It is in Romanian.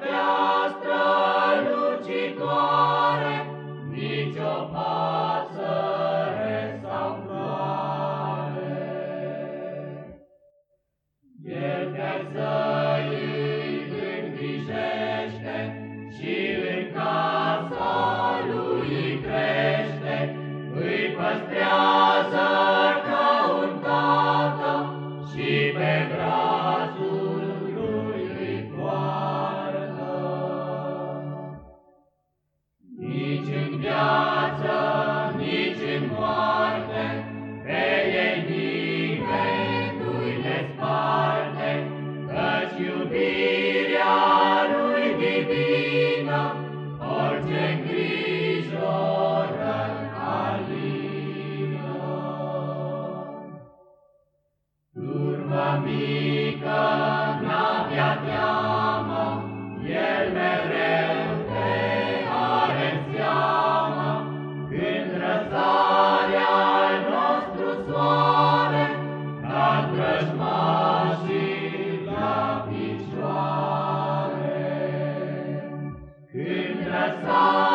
prea strălucitoare, nici pasăre sau floare. El te să-i îngrijește și în casa lui crește, îi păstrează ca un tată și pe braț. prea teamă, El mereu te are în seamă. Când răsarea al nostru soare, Cad vrăjmașii la picioare. Când răsarea